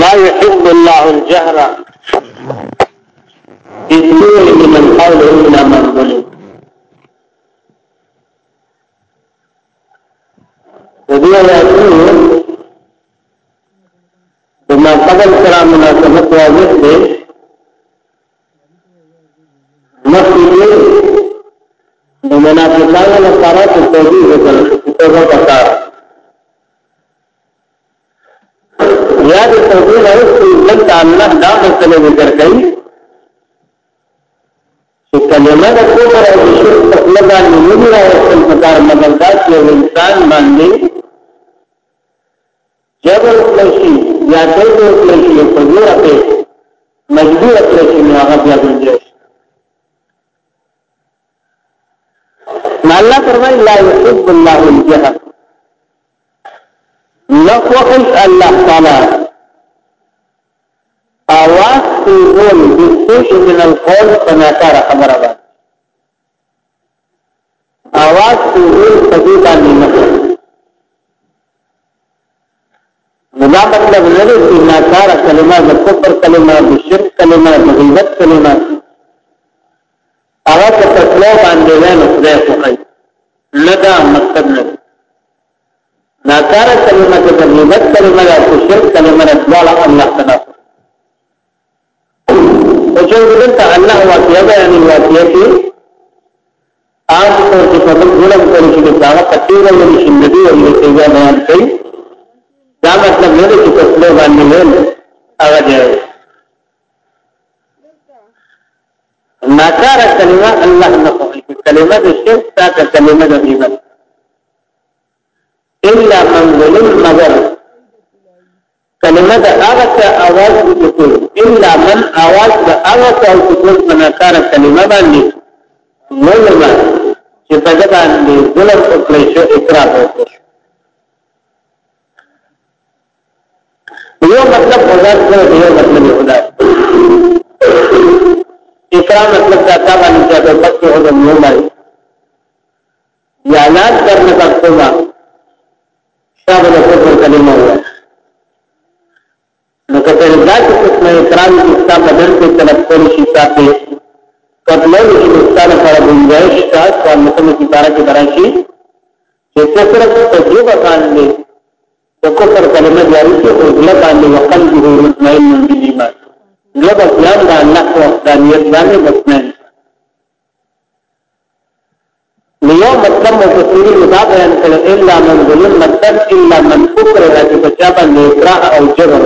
لا يحب الله الجهر بالسوء لمن قوله إلا من ظلم ودي يقول بما قبل كلامنا مناسبة واضح دي ومنافقان لصارات التوجيه وكذا وكذا توحيد اوستو دلتا الله دا مسئلہ ذکر کئی چې کلمه د کوبر او شرک په لګان نه راوستل پکار مګر دا چې انسان باندې جبر کړی یا دغه کړی په زور په مجبور کړی نه هغه بیا دې الله فرمای لا يحب الله الجهل نخوخش الله تعالی قول بالسوء من القول فناکار خبره ده اواز قول پدې باندې نه مدا مطلب نه دی چې ناکار کلمه د کفر کلمه د شرک کلمه د غیبت کلمه هغه په تسلو باندې نه خدای کوي لدا مطلب نه ناکار کلمه د غیبت کلمه د شرک کلمه د الله تعالی الشيء دلتا أنه واقعية يعني الواقعية آج طور چې په ټول ټول کې دا تقریر ولې شندې ولې څنګه بیان کړي دا مطلب نه دی چې په ټول باندې ویل هغه دی ناکاره کلمه الله نه کوي کلمه د شرک تا کلمه د غیبت الا من ظلم مگر کلمه د هغه څه اواز وکړو الا من اواز د هغه څه وکړو په ناکار کلمه باندې مولما چې په دې باندې ظلم وکړي شو اقرار وکړي یو مطلب خدا سره دی یو مطلب خدا اقرار مطلب دا تا باندې چې د پښتو او مولما یا لاس کرنے کا صبح شامل کلمه የትራንስ ውሳኔ በደርግ የተነበሩ ሲሳቴ ቀጥለው ውሳኔ ፈረጉንጃሽ ካስ ባለፈው ሲታራ ከበራሺ የተሰረቅ ተጅብ ካለ ተቆጠር ከለመ ያሪት ወግለብ አለ وقلبه مطمئن بالإيمان ለበስ ያን ለአላህ ወፍዳኒየት ባለ መስመን लियो मतलब मुफसरी मुदा बयान करे इल्ला मन जुलम मतलब इल्ला मन कुकर है कि बच्चा पर नेकरा और जबर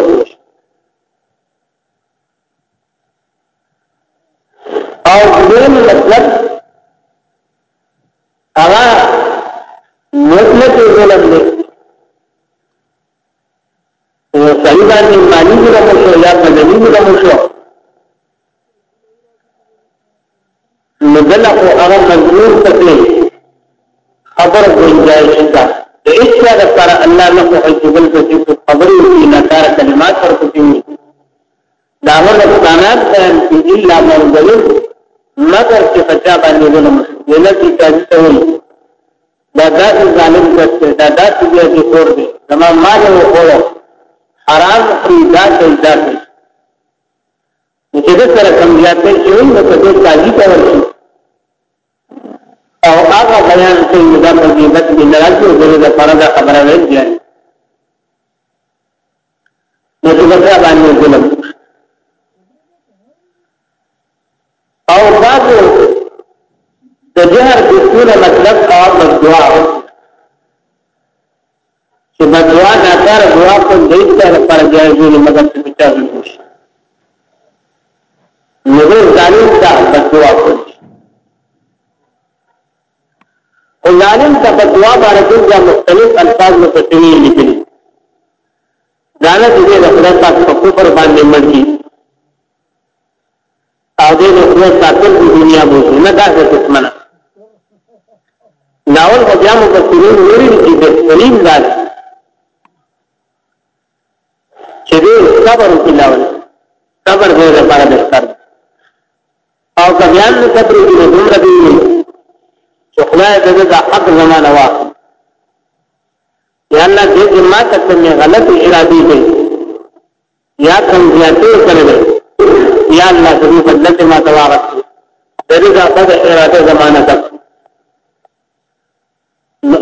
او دې مطلب هغه مطلب ظلم دی او صحیح باندې معنی دې راځي یا مدني دې راځي نو دلته هغه مجبور تکلیف خبر گنجائش ده د هیڅ د پر الله نه په جبل په چې خبر یې نه کار کلمات ورته دي دا ورته ستانات بیان کی الا مرغلو مگر چې پچا باندې ظلم ویل کی تاسو دا داسې ظالم کسته دا داسې بیا دي خور دي زما مال و خورو حرام خري دا پیدا دي چې د سره کم زیاته چې وي نو په دې کاږي ته ورشي او هغه بیان کوي دا په دې بد دي ناراضي وګړي دا پردا خبره ویل دي نو چې پچا باندې ظلم او تاسو د جهر د ټول مطلب او مدعا چې مدعا نه کار دعا په دې سره پر جایزه مدد ته چارج شي نو ظالم ته بدعا کوي او ظالم ته بدعا باندې د مختلف الفاظ متکلمین لیکلي ځانه دې د خدای پاک په کوپر باندې مرګي دې نو خدای ساتل په دنیا بوځي نه دا د قسمنه ناول خو بیا مو پسرین ویل چې د سلیم دا چې دې صبر وکړي لاول صبر دې لپاره بستر او کبیان نه صبر دې دومره دې چې خدای دې دا حق زمانه واخلي یا الله دې ما کته غلط ارادي دې یا کوم زیاتې کړې یا الله زموږ بدلت ما توارث دغه ذات د اراده زمانه تک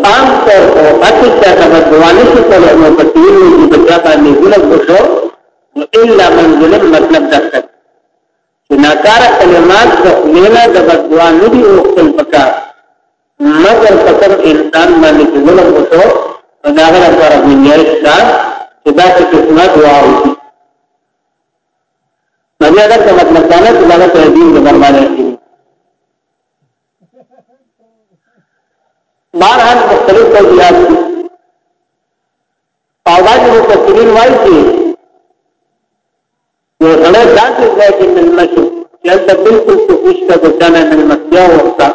عام طور پر اکثر څنګه دوانه څه کوي نو په تین کې بچا باندې ګلب وشو الا من ظلم مطلب درته چې ناکاره کلمات د لینا د بدوانه دی او خپل پکا مگر پکر انسان باندې ظلم وشو دا هغه لپاره دنیا ښکار چې دا څه قسمت واوي मर्यादा का मतलब क्या है तुम्हारा तहजीब में बनवा रहती है बहरहाल मुख्तलिफ तोजियात की पाबंद वो तस्वीर वाई थी वो हमें जान गए कि मिलमत जब तक बिल्कुल तो कुछ का बचाना मिलमत क्या होता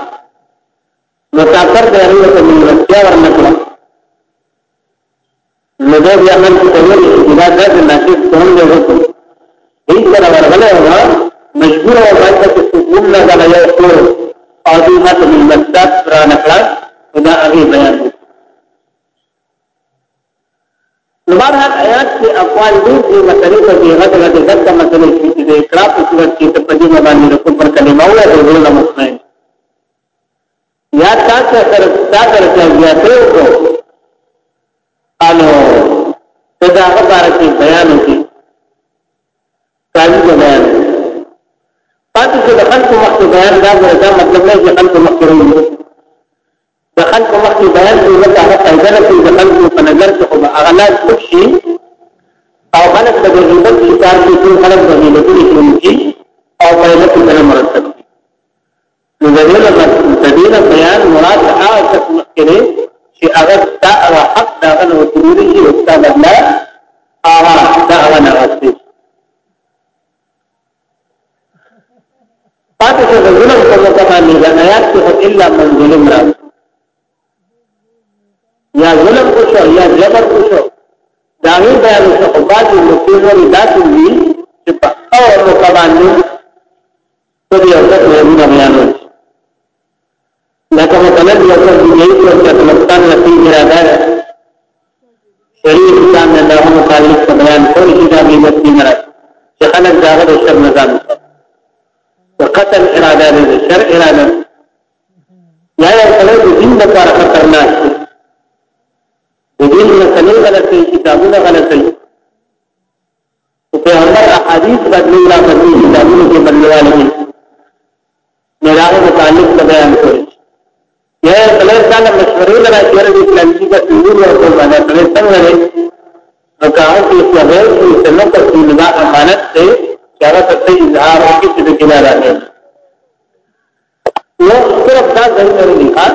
मुसाफर दे रही है तो मिलमत क्या वरना क्या लोगों भी अमल करिए इरादा से नाकिब कौन लोगों को इस तरह ولولا مجبور او باندې چې سکون نه غلا یو څو او دې مت من مستات را نکړه دا هغه بیان نو بارحال آیات کې اقوال دي چې مسلې په دې غټ غټ غټ مسلې چې د اقرا په صورت کې ته په دې باندې د کوم پر کلمه او د ټول مسلې یا تا سره تا سره بیا ته کو انو ته دا هغه بارے بیان وکړه مخکې بیان دا غره دا مطلب نه چې خلکو مخکې راوي د خلکو مخکې بیان دې ځکه هغه قاعده ده چې د خلکو په نظر کې خو اغلال څه شي او خلک د غیبت شکار کې ټول خلک د غیبت کې او په یو کې سره مرتب نو د دې د بیان مراد هغه څه مخکې چې هغه دا حق دا غنو ضروري او دا نه هغه دا غنو تمامی دا آیات کی خود اللہ من ظلم را یا ظلم کشو یا جبر کشو داغی بیان سخبات المسیحوری دا تنزی چپا او مقبانی تو دی اوسط محبون بیانو لکه مطلب یو څه دی یو څه چې پاکستان نصیب راځي شریف ځان نه دغه مطالب بیان کوي چې دا به مسلمان راځي چې خلک داغه د شر نظام قتل اراده نه شر اراده یا یو کله د دین لپاره خطرناک دی د دین مسلې غلطي کتابونه غلطي او په هر احادیث بدلی را بدلی کتابونه کې بدلواله دي مراغه متعلق بیان کړی یا یو کله دا مشورې لپاره چې د اسلام کې د نور او د باندې سره څنګه لري او کاوه چې په هغه کې څنګه تفصیل دا امانت دی چې هغه ته اظهار وکړي چې د کله راځي نو صرف دا ضروري دي ها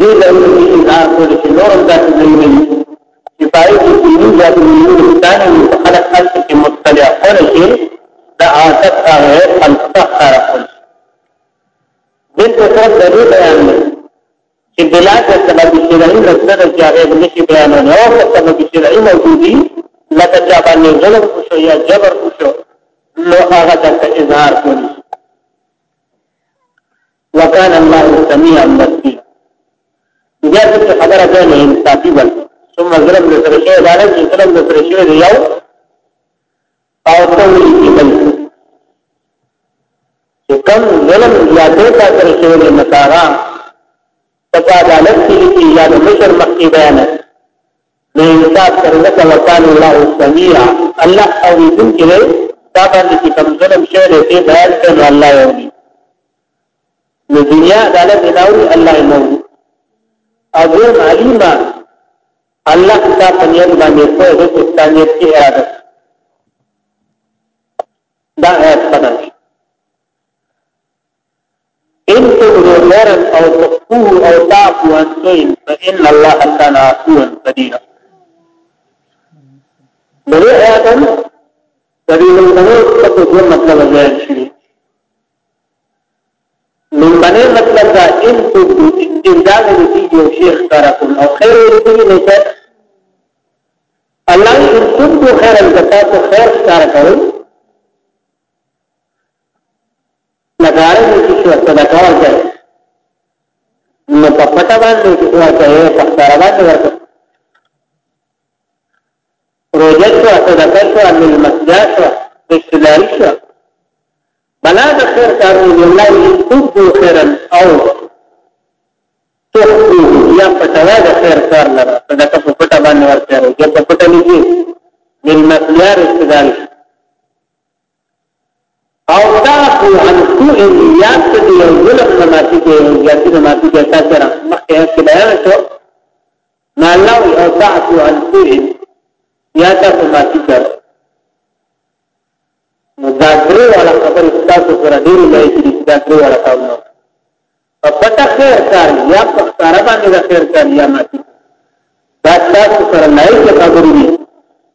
دې ضروري دي دا ټول چې نورم دا ضروري دي چې پای کې دې یا دې مستان او خلق خلق کې مطلع کول شي دا عادت هغه فلسفه سره کول دې ته صرف د دې بیان نه چې بلا د سبب شرعي رسد چې هغه دې کې بیان نه او سبب شرعي موجودي لکه چې باندې ظلم وشو یا جبر وشو نو هغه د اظهار کوي وكان الله السميع البصير بیا څه خبره ده نه انصافي بل ثم ظلم له سره شی عدالت چې ظلم له سره شی یو او تولی کې بل چې کوم ظلم یا دې کا سره شی له مساغا په عدالت کې کې یا د مشر مخکې بیان نه انصاف سره ده وکال الله السميع الله او دې کې دا باندې کوم ظلم شی دې بیان کړي الله یو نو دنیا عدالت بناوي الله یې نو اذن علیما الله تا پنیر باندې په دې کې ثانیت کې اراده دا آیت پدای ان تغرو غیرا او تخفوه او تعفو عن سوء فإن الله كان عفوا قديرا دغه آیت د دې نوو څه په مطلب ځای شي معنی مطلب دا ان تو امداد رسی یو شیخ کارکن او خیر رسی نیتا اللہ ان کن تو خیر الگتا تو خیر کارکن لگارے رسی شو صدقہ ورکر نو په پټه باندې ورکړې په ښکارا باندې ورکړې روزه شو صدقه شو عمل مسجد شو استدلال شو بلا د خیر کارونه ولای تبدو خیرا او تخفو یا پټوا د خیر کار لره صدقه په پټه باندې ورته یا په پټه لګي من مسلیار استدلال او تعفو عن سوء یاد ته یو ظلم سماتی کې یا چې سماتی کې تا سره مخکې کې بیان شو ما الله او تعفو عن سوء یا ته سماتی کړو دا درې والا خبر تاسو سره ډېر لای شي دا درې والا کارونه په پټه خیر کار یا په ښکار باندې دا خیر کار یا ماتي دا تاسو سره لای شي خبرې دي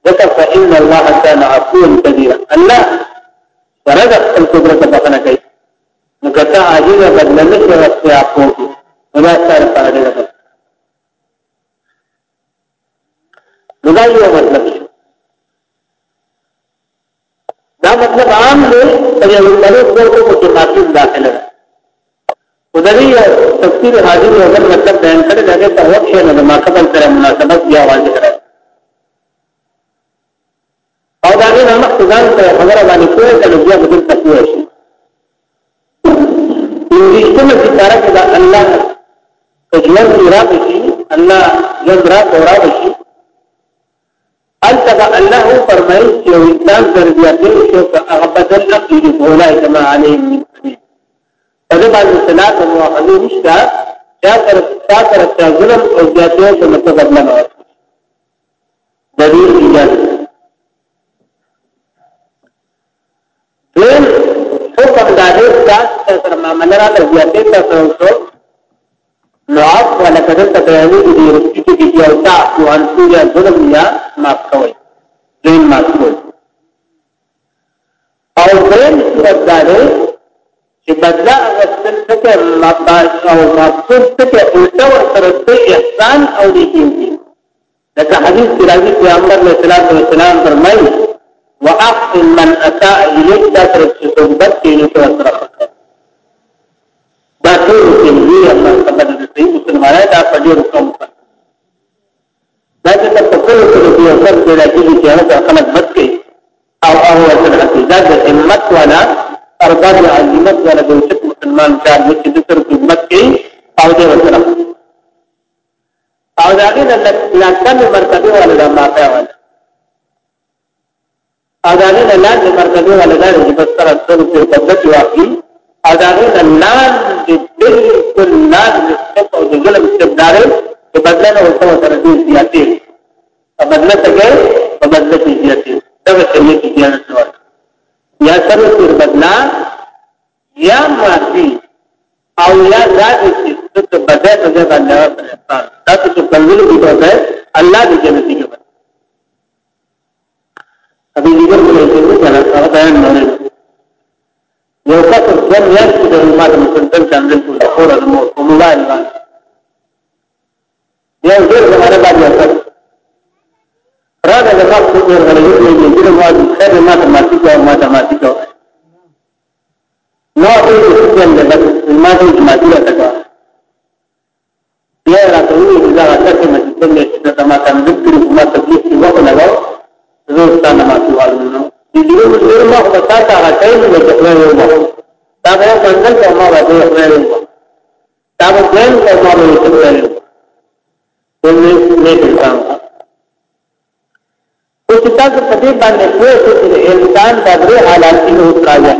ځکه فإن الله تعالی عفو کبیر الله سره د خپل قدرت په بخنه کوي نو کته عاجز بدل نه کوي واستیا کو دا سره سره دې نو دا یو مطلب مطلب عام دی چې یو طریق دی چې په تاکید داخله ده خدای تفسیر حاضر یو بل مطلب بیان کړی دا چې په وخت نه د ماقبل سره مناسبت بیا واضح کړه او دا نه مخکزان سره خبره باندې کوی کله بیا بدل تکوه شي دې چې ستاره کې دا الله کجور را بشي الله جذرا تورا بشي التقى الله فرمایل چې انسان پر بیا دې شو هغه بدل عقلی اولای کما علیه په دې باندې صلات او مؤاخذه نشته چا تر چا تر چا ظلم او زیاتیو په مطلب نه وایي دلیل اجازه دین حکم دادې تاسو سره معاملې را لږه ته تاسو نو اپ ولا کدل ته بیانې دي کې او تا او ان سوریا ظلم یا معاف کوي دین معاف کوي او درین صورت داره چې بدلا غسل تکه مباش او مقصود تکه الټا ورسره د احسان او د دي لکه حدیث کې راځي چې امر پیغمبر علیه الصلاۃ والسلام فرمایي واحسن من اتى اليك دا تر څو کې نو سره دا ټول دې یو الله دې چې مسلمانانو دا پدې رقم کوم دا چې په کله کې د یو څه د راځي چې هغه خلک بد کوي او هغه سره حقیقت د امت والا ارباب عظمت والا د شک مسلمان چار چې د تر خدمت کوي او د وسره او دا غي د لاکان مرتبه والا د مافیا والا او دا غي د لاکان مرتبه والا د بس سره د خدمت واقعي او دا غي د لاکان د بالکل لاکان د ظلم استبدار በመዝለለ ወሰው ተረዱ ዚያቴ በመዝለ ተገይ በመዝለ ዚያቴ ተበከየ ዚያቴ ያ ሰሩት በመዝላ ያ ማቲ او یا ذات چې څه بدای بدای الله پرستا دا چې بلول دي ته الله دې جنتی کې بس ابي دې ورته چې دا بیان نه یو څه ځم یو څه د ماته مسلمان څنګه کول او مولا الله یو ډېر زمانه باندې اثر را ده د خاص څه ورغلې دې دې د واجب خیر ما ته ماتیک او ما ته ماتیک نو ته څه څنګه بس ما ته جماعتي راته بیا راته وې دا راته مې څنګه چې دا ما ته ذکر ما ته دې وخت لګاو زه ستانه ما کې والو نو دې دې ډېر ما په تا ته راځي نو ته یو ما دا به څنګه ما راځي خپل دا به څنګه ما راځي خپل کوم نیک انسان او چې تاسو په دې باندې پوهیږئ چې انسان د درې حالات کې اوس راځي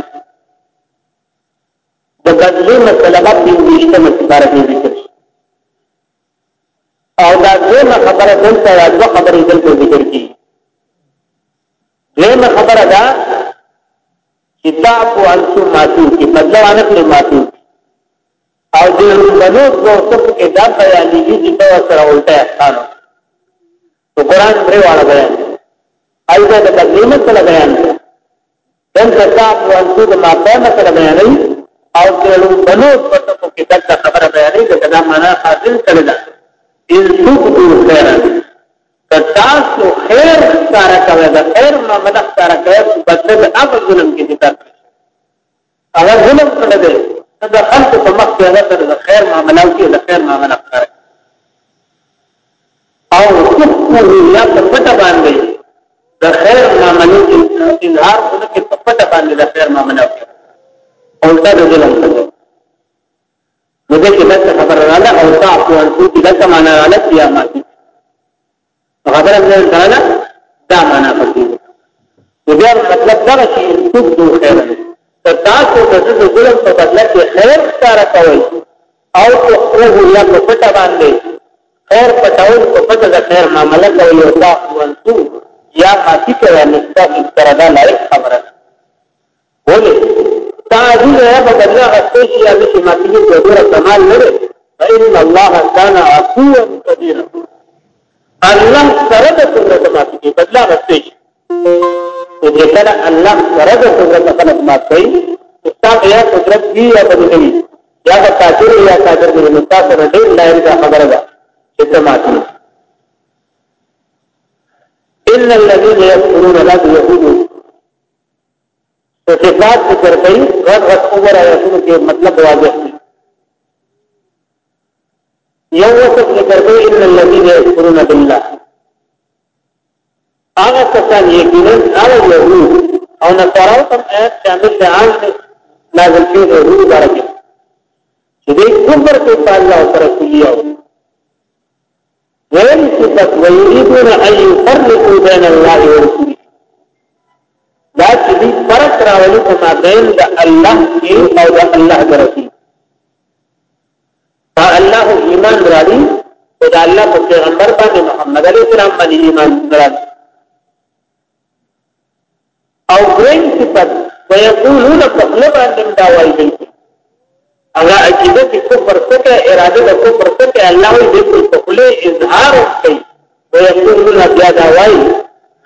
د بدلې مسله باندې دېشته مصبره دې ذکر او دا دغه خبره دلته یا دغه خبره دلته ذکر کی دغه خبره دا کتاب او انسو ماتو کې بدلوانه کې ماتو او د بنو توصف کې دا بیانېږي چې په سره الټه احسانو تو قران پرې واړه بیان اېدا د تقدیمه سره بیان دن کتاب وانتو د ماپانه سره بیان او د بنو توصف کې دا خبره بیانې چې دا معنا حاصل کړل دا ان تبدو خیر کتاسو خیر کار کوي دا خیر معاملہ کار کوي بدل د هغه ظلم کې دي تر هغه ظلم کړل دا خلق په مخ کې هغه سره د خیر معاملات کې د خیر معاملات کوي او خپل یا په پټه باندې د خیر معاملات انهار په کې په پټه باندې د خیر معاملات او تا د ظلم کوي نو دغه کې خبر رااله او تا په ان کو کې دغه معنا رااله بیا ما خبره مې رااله دا معنا پکې نو بیا مطلب دا چې تبدو خیر په تاسو د دې ظلم په بدل کې خیر ښکارا کوي او تخرج یا په پټه باندې خیر پټول په پټه د خیر معاملې کوي او تاسو وانتو یا ماتي کوي نو تاسو سره دا لایق خبره ولې تاسو یې په بدل غوښتي چې یا چې ماتي کې ډېر کمال لري فإن الله كان عفوا قديرا الله سره د څنګه ماتي کې بدل غوښتي او دې کله الله سره د قدرت په نظمات کوي استاد یا قدرت دی یا بدلوي یا د کافر یا کافر د نتا سره دې لایې دا خبره ده چې سماعت ان الذين يقولون لا يهود صفات ذکر کوي غد غد اوپر آیاتونو کې مطلب واضح دی یو وصف ذکر کوي ان الذين يذكرون بالله هغه کسان یقینا هغه يهود او نصارا هم آیات شامل ده عام نازل شوی دی روح درجه چې دې کفر کوي په الله سره کلیو ویل صفات ویریدون ان يفرقوا بين الله ورسوله دا چې دې فرق راولي په مابین د الله کې او د الله د رسول الله ایمان راړي او د الله په پیغمبر باندې محمد علیه السلام باندې ایمان راړي او درین صفت ویقولون تخلب اندم داوائی دی اگا عقیده کی کفر سکے اراده دا کفر سکے اللہ دیکل تخلے اظہار اکی ویقولون بیا داوائی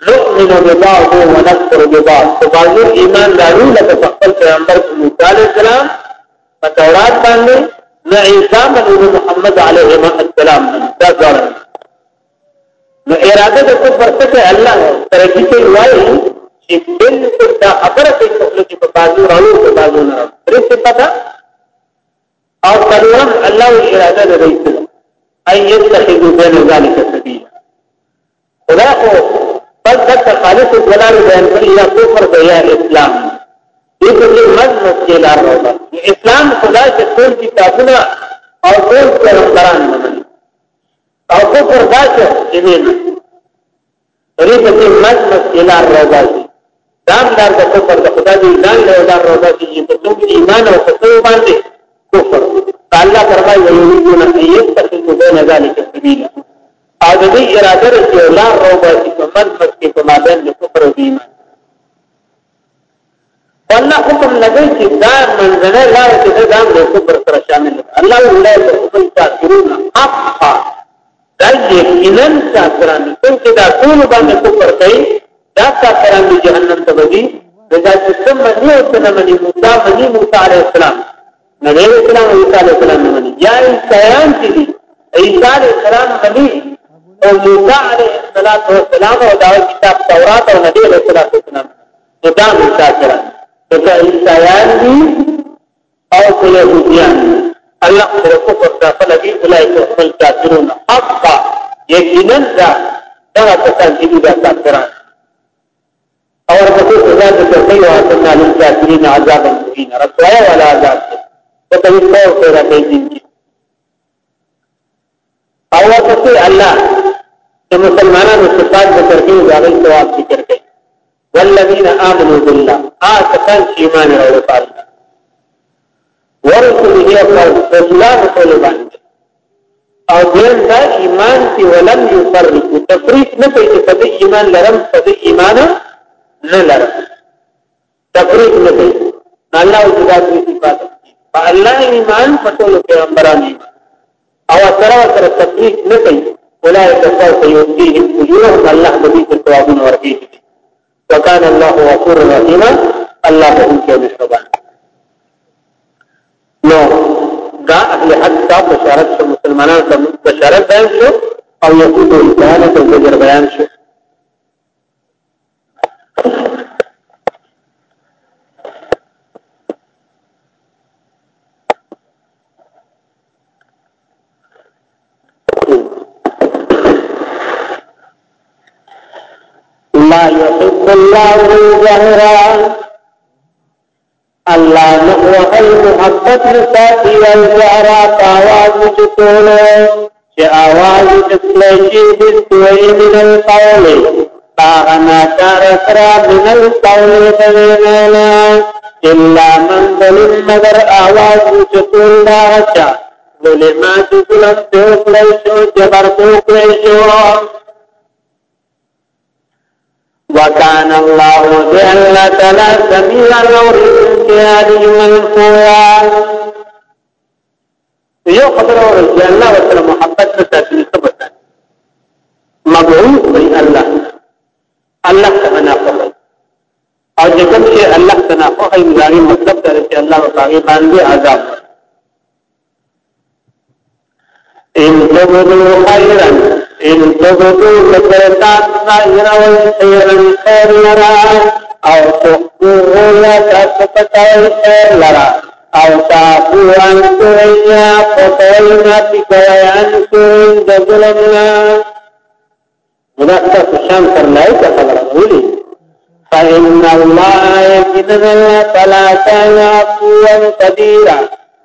نؤمن ببعض ونکفر ببعض تو بازو ایمان دارو لکا فقل پیغمبر موسیٰ علیہ السلام فتورات باندے نو عیسیٰ منو محمد علیہ السلام دا زارن نو اراده دا کفر سکے اللہ ترکی کے وائی چې بالکل دا خبره کوي خپل کې په بازو راو په بازو نه راو پتا او کلم الله اراده د رئیس ايت تخذو بين ذلك سبيل خدا کو بس دک خالص ولار بین یا کفر بیا اسلام دې په مذهب کې لار راو اسلام خدا چې ټول کتابونه او ټول پیغمبران منل او کفر دا چې دې نه دې په مذهب کې لار راو دام دار د کفر د خدای دی ځان له دار روزه دي چې څوک ایمان او څوک باندې کفر الله فرمایي ويريدون ان يتخذوا بين ذلك سبيلا او د دې اراده چې الله روزه دي په مرکز کې په مابین د کفر او ایمان والله حکم لګی چې دا منځنه لار چې دا د کفر سره شامل ده الله ولله په خپل تاثیرون حقا دا یقینا کافرانه څنګه دا ټول باندې کفر کوي دا کافران دی جهنم ته ودی دا چې سم نه او څنګه مني موسی مني موسی عليه السلام نبی اسلام عیسی علیہ السلام مني یا انسان چې دی عیسی علیہ السلام مني او موسی علیہ السلام او دا کتاب تورات او نبی علیہ السلام نو دا موسی سره دا انسان دی او کله یهودیان الله پر کفر دا فلدی اولایک هم الکافرون حقا یقینا دا دا څنګه دی دا کافران الله لك کوي واسطه للكافرين عذاب مهين لك ولا عذاب وتوقعوا خير بيدین لك ورته الله چې مسلمانانو صفات ذکر کوي دا غي ثواب ذکر کوي والذین آمنوا بالله آتکان آه، ایمان راوړل الله ورسله او رسولانو ټول باندې او دین دا ايمان چې ولم يفرق تفریق نه کوي ايمان لرم په ایمان نه لرم تفریق نه دی الله او جدا دې صفات په الله ایمان پټول پیغمبرانو او سره سره تفریق نه کوي اولئک سوف یؤتیهم اجورهم الله دې ته ثوابونه ورکړي وکانه الله غفور رحيما الله هم کې مهربان نو دا اهل حد دا بشارت شو مسلمان ته بشارت بیان شو او یهودو ته بیان شو الله ظهرا الله نو هل محبت ساتي او زهرا تاواز چتولو چې आवाज تسلیشي بسوي من القول باغنا کار سرا من القول تغینا الا من ظلم مگر आवाज چتول دا چا ظلمات ظلم تو کړو جبر تو کړو وكان الله جل تعالى سميعا ورزقا عليما قويا یو خبر اور الله وتعالى محبت سے تکلیف کو بتا مبعوث بی الله الله تنا فقط او جب کہ الله تنا فقط معنی مطلب ہے کہ اللہ تعالی باندې عذاب ان تبدو خيرا ان تبدو فكرتات خيرا ويخيرا خير لرا او تخبوه يتسفتوي خير لرا او تعفو عن سويا فتوينا بك وعن سوين ظلمنا مناسبة الشام فرمائي كخبر أولي فإن الله يجدنا فلا كان عفوا قديرا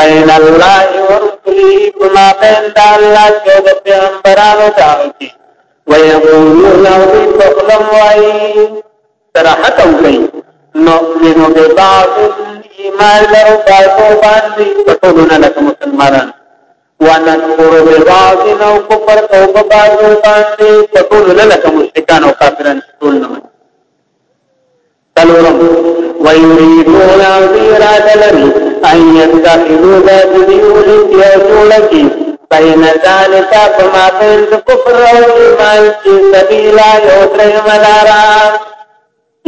بین الله ورسله بما بین د الله او د پیغمبرانو داو کی ويقولون وفي تقلم وعي صراحة وكي نؤمن ببعض الإيمان لرو بازو باندي تقولون لك مسلمان وننقر ببعض نو كفر توب بازو باندي تقولون لك مشركان وكافران تقول نمان تلورم ويريدون وزيرات لري ان يتخذوا دا دنیو لنکی او جولکی بین ذالکا فما بین کفر او ایمان کی سبیلا یو درم لارا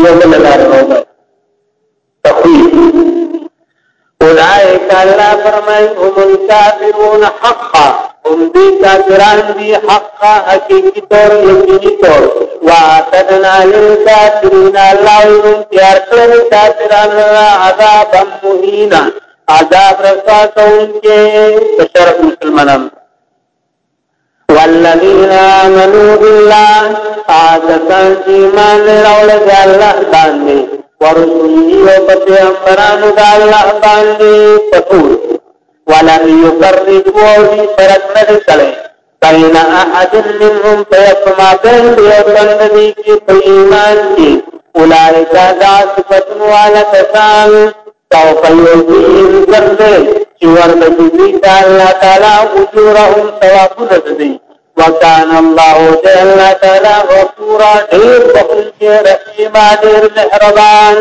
یو بل لارا ہوگا تخویف اولائک اللہ فرمائی هم الكافرون حقا उनके काफिरान भी हक हकीकी तौर यकीनी तौर अल्लाह उन तैयार काफिरान मुहीना रसा तो उनके والذين آمنوا بالله إيمان الله وفتح الله ولم يفرقوا في فرق ندي کړي بين احد منهم فيما بين يوم النبي کې په ایمان کې اولئك ذا صفات وعلى تسام سوف يؤتيهم ربهم چې ورته دي الله تعالی اجورهم ثواب دي وكان الله جل تعالى غفورا ډیر بخښونکی رحیم ډیر مهربان